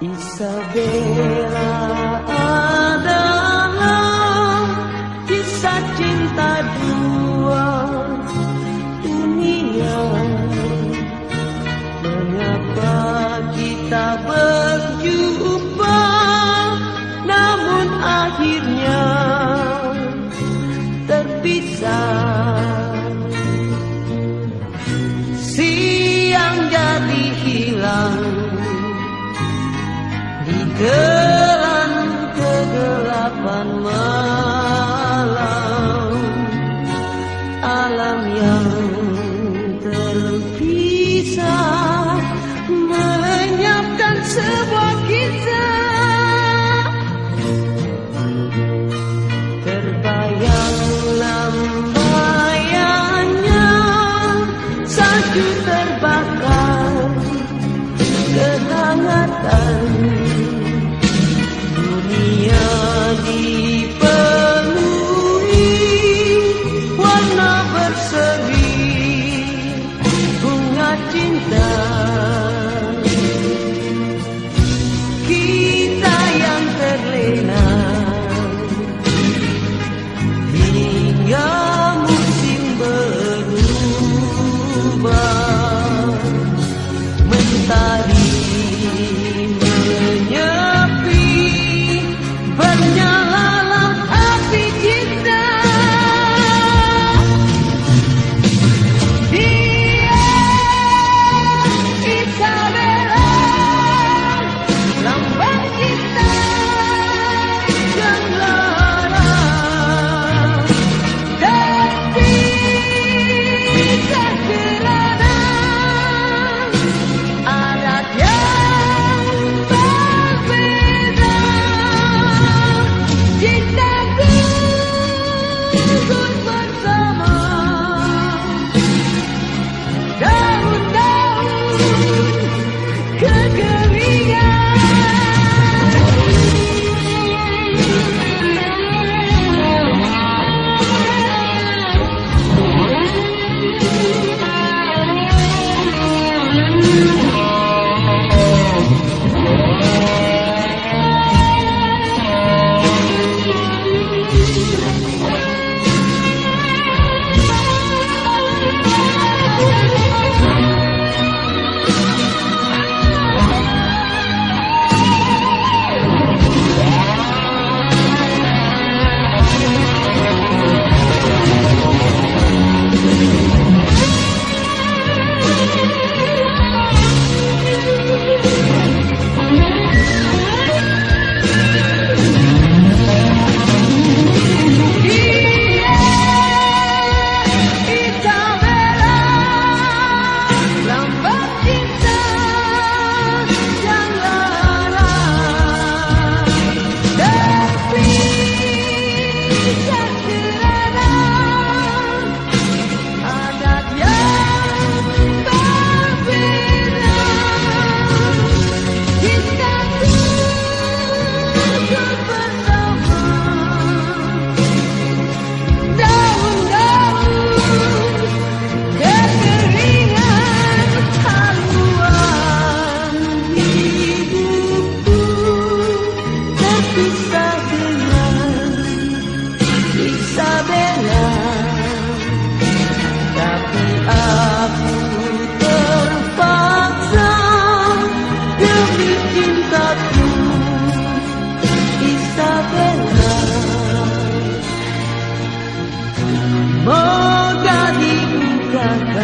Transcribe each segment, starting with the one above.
Isabela Adam Genderang kegelapan malam Alam yang terpisah Menyiapkan sebuah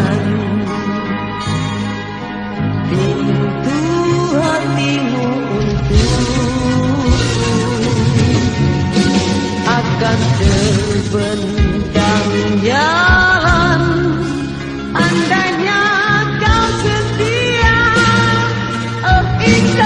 kenangan Pintu hatimu Akan terbentang jalan. Andainya kau setia Oh itu